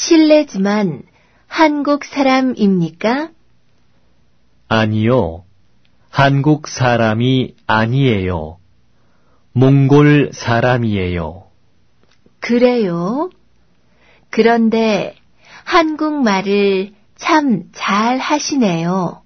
실례지만 한국 사람입니까? 아니요. 한국 사람이 아니에요. 몽골 사람이에요. 그래요? 그런데 한국말을 참 잘 하시네요.